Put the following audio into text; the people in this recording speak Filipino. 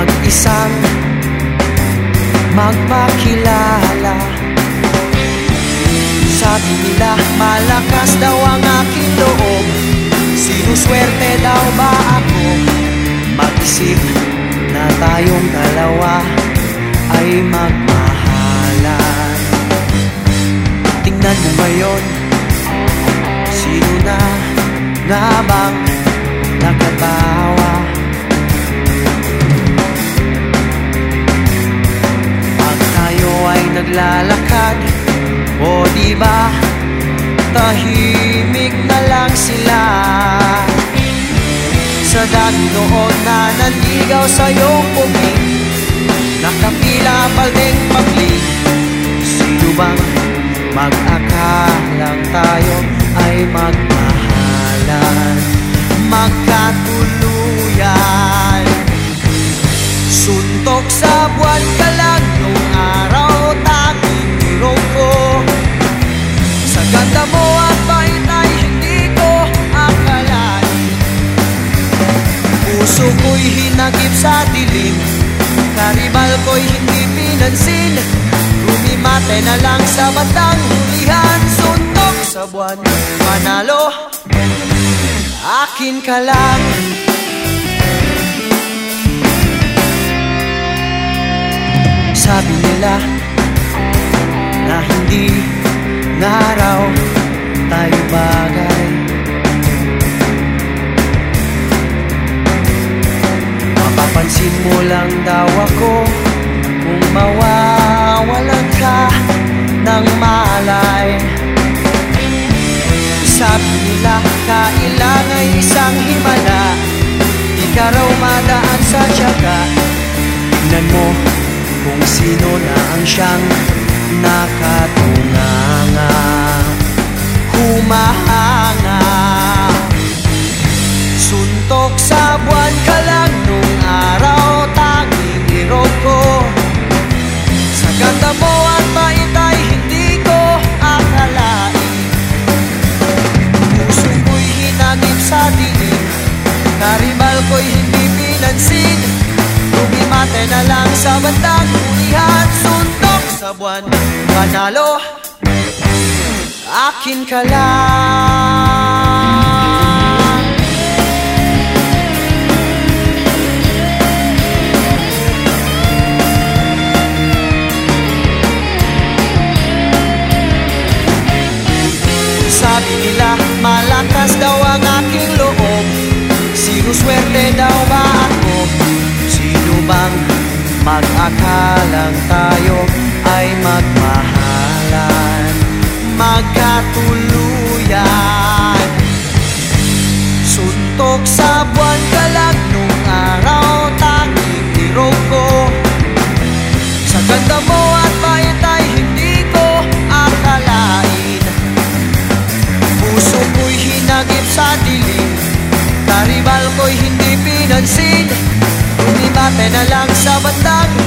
mag-isang magpakilala. Sabi nila malakas daw ang aking loob. Sinuswerte daw ba ako? Mag-isip na tayong dalawa ay magmahalan. Tingnan mo ngayon Sino na nga naglalakad. O di ba? Tahimik na lang sila. Sa dami noon na nanligaw sa iyong puming Nakapila paldeng pagling Sino bang mag-akalang tayo ay magmahalan? Magkatuluyan Puso ko'y hinagip sa dilim. Karibal ko'y hindi pinansin. Lumimate na lang sa batang hulihan. Suntok sa buwan, manalo Akin ka lang. Sabi nila na hindi nga raw tayo bagay Mapapansin mo lang daw ako. Kung mawawalan ka ng malay. Sabi nila kailangan ay isang himala. Di ka raw madaan sa tiyaga. Tingnan mo kung sino na ang siyang nakatunganga Humahanga Karibal ko'y hindi pinansin. Lumimate na lang sa bandang hulihan Suntok sa buwan, panalo. Akin ka lang mag-akalang tayo ay magmahalan Magkatuluyan. Suntok sa buwan ka lang nung araw tanging biro ko. Sa ganda mo at bait ay hindi ko akalain. Puso ko'y hinagip sa dilim Karibal ko'y hindi pinansin. Lumibate na lang sa bandang